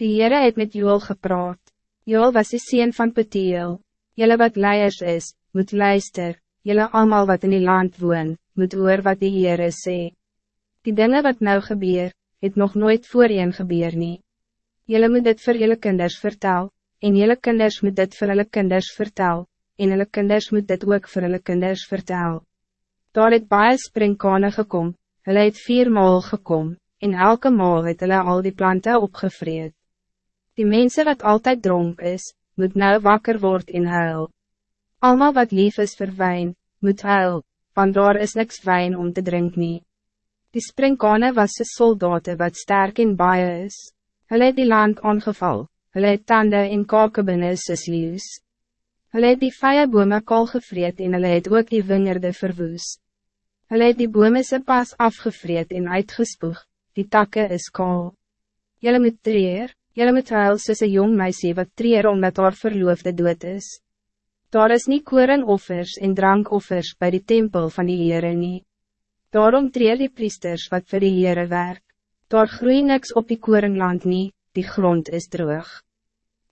Die Heere het met Joel gepraat. Joel was de sien van Petiel. Jelle wat leiers is, moet luister. Jelle allemaal wat in die land woon, moet hoor wat die Heere sê. Die dingen wat nou gebeur, het nog nooit voorheen gebeur nie. Jelle moet dit voor jelle kinders vertel, en jelle kinders moet dit voor hulle kinders vertel, en hulle kinders moet dit ook voor hulle kinders vertel. Daar het baie springkane gekom, hulle het vier maal gekom, en elke maal het hulle al die planten opgevreed. Die mensen wat altijd dronk is, moet nou wakker worden in huil. Almal wat lief is vir wijn, moet huil, want daar is niks wijn om te drinken. nie. Die springkane was de soldaten wat sterk in baie is. Hulle het die land aangeval, hulle het tande en kakebinne soos leeuws. Hulle het die vye bome kal gevreed en hulle het ook die wingerde verwoes. Hulle het die bome se pas afgevreed en uitgespoeg, die takken is kaal. Julle moet treer, julle moet huil soos een jong meisie wat treer omdat haar verloofde dood is. Daar is niet koringoffers en drankoffers bij die tempel van die Heere nie. Daarom treer die priesters wat vir die Heere werk. Daar groei niks op die koringland nie, die grond is droog.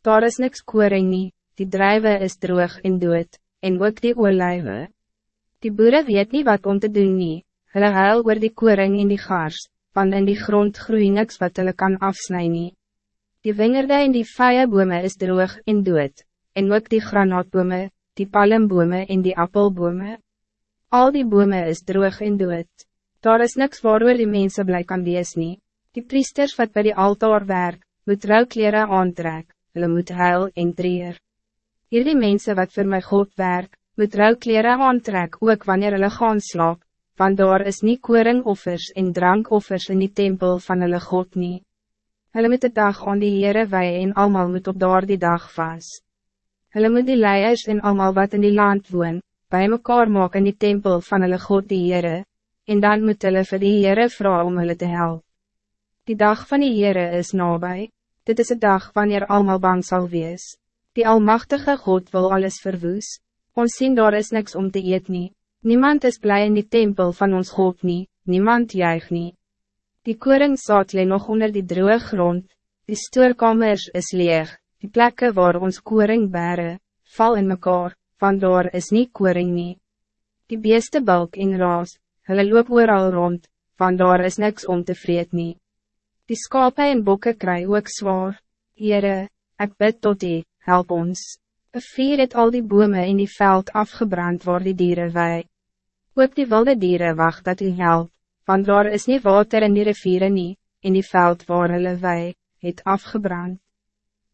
Daar is niks koring nie, die drijven is droog en dood, en ook die oorlijwe. Die boeren weet niet wat om te doen nie, hulle huil oor die koring in die gaars, want in die grond groei niks wat hulle kan afsnijden. nie. Die wingerde en die bome is droog en dood, en ook die granaatbome, die palmbome en die appelbome. Al die bome is droog en dood. Daar is niks waarover die mensen blij kan wees nie. Die priesters wat bij die altaar werk, moet rouwkleren aantrek, hulle moet huil en treer. Hierdie mensen wat voor my God werk, moet rouwkleren aantrek ook wanneer hulle gaan slaap, want daar is nie koringoffers en drankoffers in die tempel van hulle God nie. Hulle moet de dag aan die Heere wei en allemaal moet op daar die dag vast. Hulle moet die leiers en allemaal wat in die land woon, bij mekaar maak in die tempel van hulle God die Heere, en dan moet hulle vir die Heere vrouw om hulle te helpen. Die dag van die Heere is nabij, dit is de dag wanneer allemaal bang zal wees. Die Almachtige God wil alles verwoes, ons zien daar is niks om te eet nie, niemand is blij in die tempel van ons God nie, niemand juig nie. Die koringsaad leen nog onder die droge grond, die stoorkamers is leeg, die plekken waar ons koring bere, val in mekaar, van daar is niet koring nie. Die beeste balk in raas, hulle loop al rond, van daar is niks om te vreet nie. Die skape en bokke kry ook zwaar. Heere, ek bid tot die, help ons. Een vier het al die bome in die veld afgebrand waar die dieren wei. Ook die wilde dieren wacht dat u help, want daar is niet water in die rivieren nie, in die veld waar hulle wei, het afgebrand.